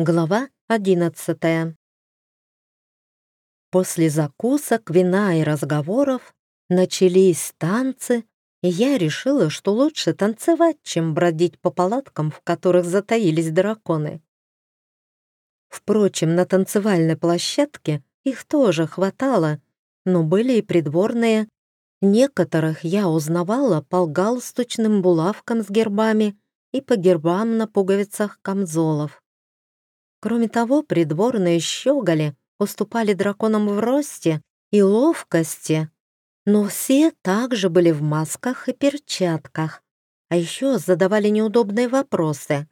Глава одиннадцатая. После закусок, вина и разговоров начались танцы, и я решила, что лучше танцевать, чем бродить по палаткам, в которых затаились драконы. Впрочем, на танцевальной площадке их тоже хватало, но были и придворные. Некоторых я узнавала по галстучным булавкам с гербами и по гербам на пуговицах камзолов. Кроме того, придворные щеголи уступали драконам в росте и ловкости, но все также были в масках и перчатках, а еще задавали неудобные вопросы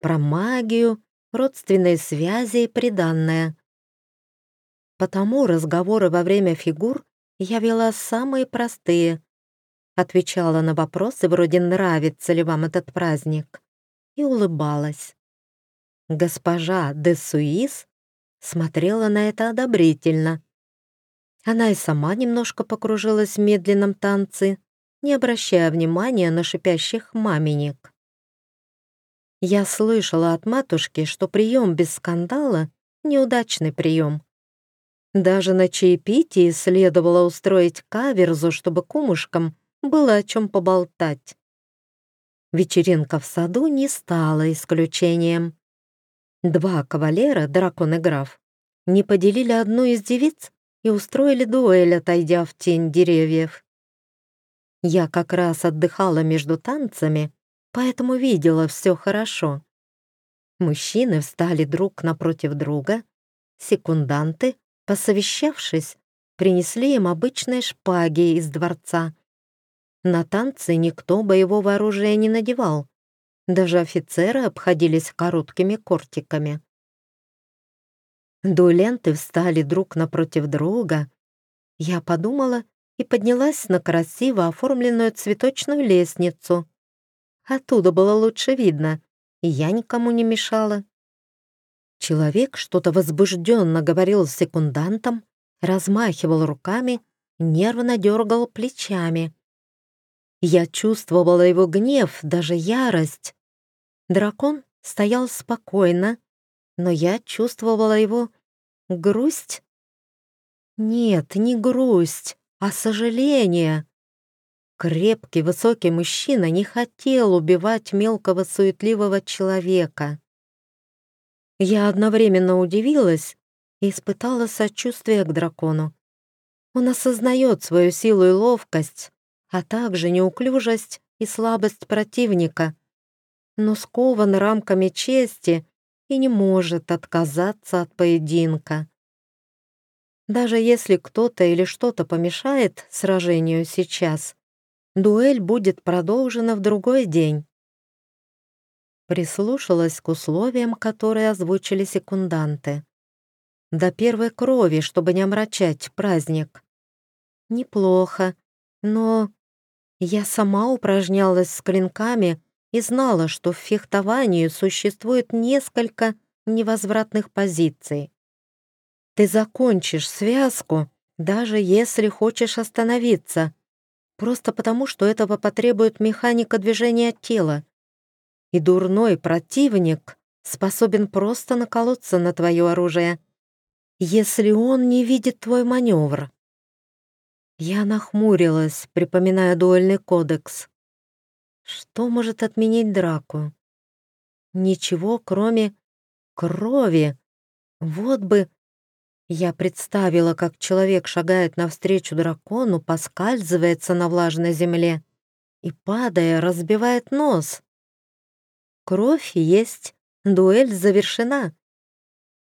про магию, родственные связи и приданное. Потому разговоры во время фигур я вела самые простые, отвечала на вопросы вроде «нравится ли вам этот праздник?» и улыбалась. Госпожа де Суис смотрела на это одобрительно. Она и сама немножко покружилась в медленном танце, не обращая внимания на шипящих маменек. Я слышала от матушки, что прием без скандала — неудачный прием. Даже на чаепитии следовало устроить каверзу, чтобы кумушкам было о чем поболтать. Вечеринка в саду не стала исключением. Два кавалера, дракон и граф, не поделили одну из девиц и устроили дуэль, отойдя в тень деревьев. Я как раз отдыхала между танцами, поэтому видела все хорошо. Мужчины встали друг напротив друга, секунданты, посовещавшись, принесли им обычные шпаги из дворца. На танцы никто боевого оружия не надевал, даже офицеры обходились короткими кортиками. Дуэленты встали друг напротив друга. Я подумала и поднялась на красиво оформленную цветочную лестницу. Оттуда было лучше видно, и я никому не мешала. Человек что-то возбужденно говорил с секундантом, размахивал руками, нервно дергал плечами. Я чувствовала его гнев, даже ярость. Дракон стоял спокойно, но я чувствовала его грусть. Нет, не грусть, а сожаление. Крепкий, высокий мужчина не хотел убивать мелкого суетливого человека. Я одновременно удивилась и испытала сочувствие к дракону. Он осознает свою силу и ловкость, а также неуклюжесть и слабость противника — но скован рамками чести и не может отказаться от поединка. Даже если кто-то или что-то помешает сражению сейчас, дуэль будет продолжена в другой день. Прислушалась к условиям, которые озвучили секунданты. До первой крови, чтобы не омрачать праздник. Неплохо, но я сама упражнялась с клинками и знала, что в фехтовании существует несколько невозвратных позиций. Ты закончишь связку, даже если хочешь остановиться, просто потому, что этого потребует механика движения тела. И дурной противник способен просто наколоться на твое оружие, если он не видит твой маневр. Я нахмурилась, припоминая дуэльный кодекс. Что может отменить драку? Ничего, кроме крови. Вот бы... Я представила, как человек шагает навстречу дракону, поскальзывается на влажной земле и, падая, разбивает нос. Кровь есть, дуэль завершена.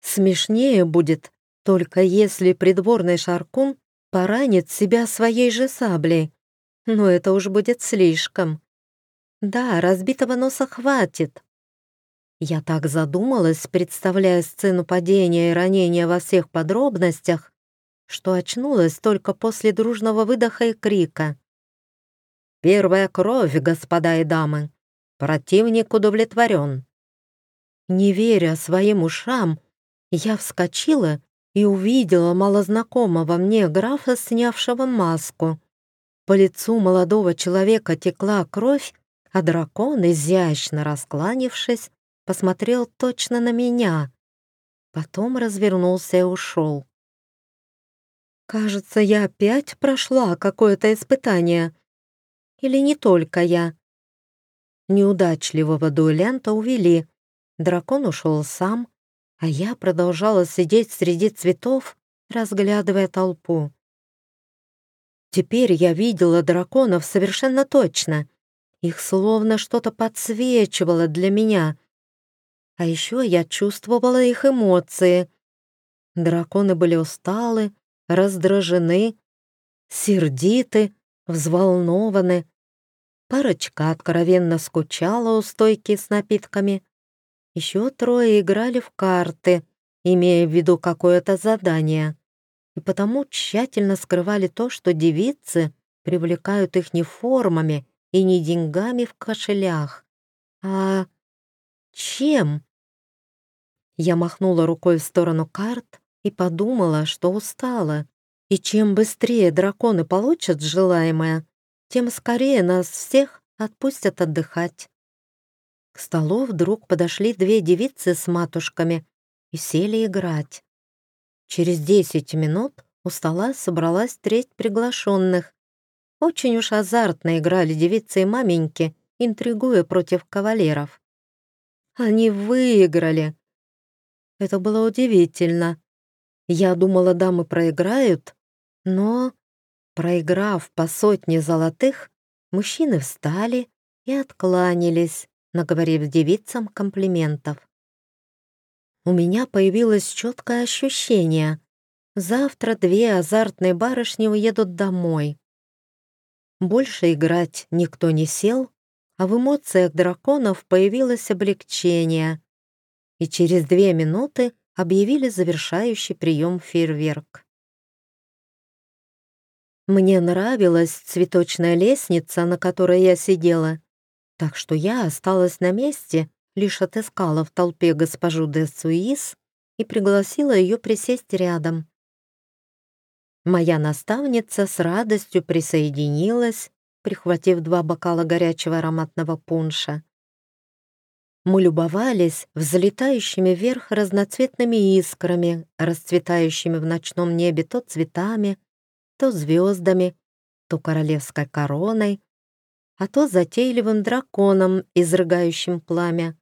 Смешнее будет, только если придворный шаркун поранит себя своей же саблей. Но это уж будет слишком. Да, разбитого носа хватит. Я так задумалась, представляя сцену падения и ранения во всех подробностях, что очнулась только после дружного выдоха и крика. «Первая кровь, господа и дамы! Противник удовлетворен!» Не веря своим ушам, я вскочила и увидела малознакомого мне графа, снявшего маску. По лицу молодого человека текла кровь, а дракон, изящно раскланившись, посмотрел точно на меня. Потом развернулся и ушел. Кажется, я опять прошла какое-то испытание. Или не только я. Неудачливого дуэлянта увели. Дракон ушел сам, а я продолжала сидеть среди цветов, разглядывая толпу. Теперь я видела драконов совершенно точно. Их словно что-то подсвечивало для меня. А еще я чувствовала их эмоции. Драконы были усталы, раздражены, сердиты, взволнованы. Парочка откровенно скучала у стойки с напитками. Еще трое играли в карты, имея в виду какое-то задание, и потому тщательно скрывали то, что девицы привлекают их не формами и не деньгами в кошелях, а чем? Я махнула рукой в сторону карт и подумала, что устала. И чем быстрее драконы получат желаемое, тем скорее нас всех отпустят отдыхать. К столу вдруг подошли две девицы с матушками и сели играть. Через десять минут у стола собралась треть приглашенных. Очень уж азартно играли девицы и маменьки, интригуя против кавалеров. Они выиграли. Это было удивительно. Я думала, дамы проиграют, но, проиграв по сотне золотых, мужчины встали и откланялись, наговорив девицам комплиментов. У меня появилось четкое ощущение. Завтра две азартные барышни уедут домой. Больше играть никто не сел, а в эмоциях драконов появилось облегчение. И через две минуты объявили завершающий прием фейерверк. Мне нравилась цветочная лестница, на которой я сидела, так что я осталась на месте, лишь отыскала в толпе госпожу де Суис и пригласила ее присесть рядом. Моя наставница с радостью присоединилась, прихватив два бокала горячего ароматного пунша. Мы любовались взлетающими вверх разноцветными искрами, расцветающими в ночном небе то цветами, то звездами, то королевской короной, а то затейливым драконом, изрыгающим пламя.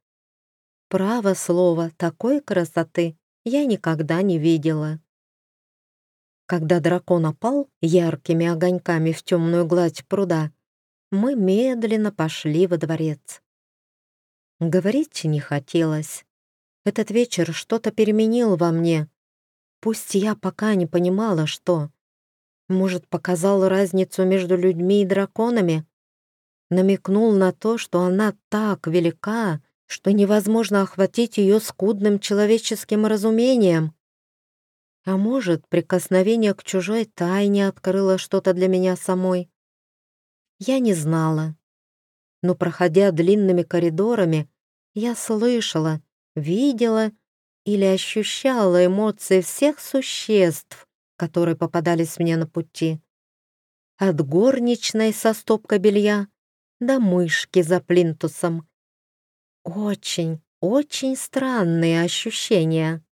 Право слово, такой красоты я никогда не видела. Когда дракон опал яркими огоньками в темную гладь пруда, мы медленно пошли во дворец. Говорить не хотелось. Этот вечер что-то переменил во мне. Пусть я пока не понимала, что. Может, показал разницу между людьми и драконами? Намекнул на то, что она так велика, что невозможно охватить ее скудным человеческим разумением. А может, прикосновение к чужой тайне открыло что-то для меня самой? Я не знала но, проходя длинными коридорами, я слышала, видела или ощущала эмоции всех существ, которые попадались мне на пути. От горничной со стопкой белья до мышки за плинтусом. Очень, очень странные ощущения.